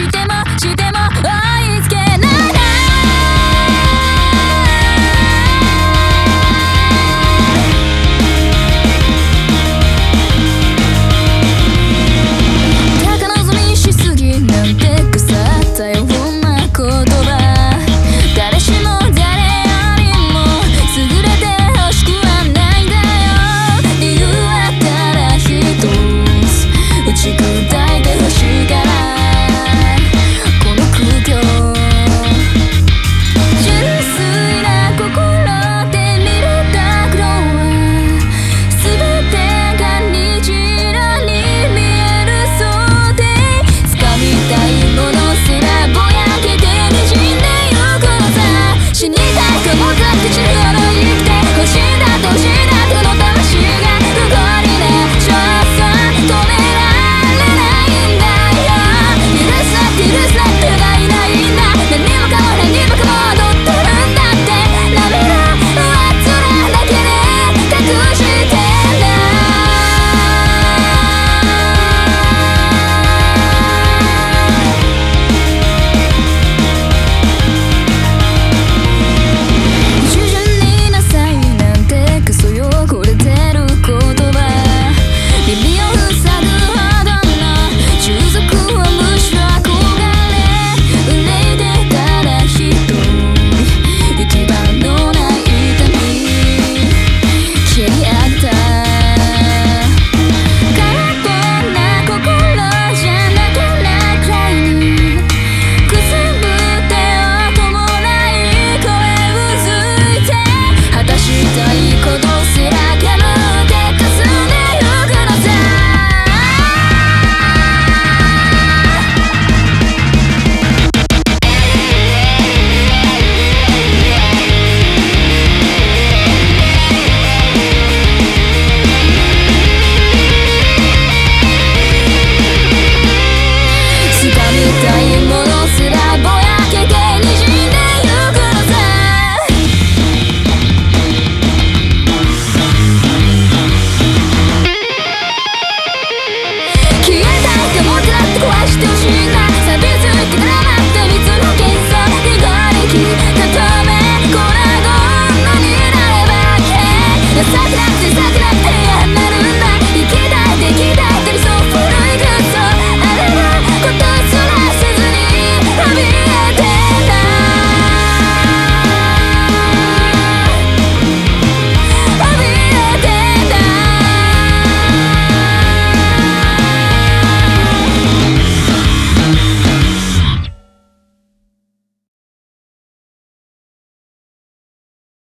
してまして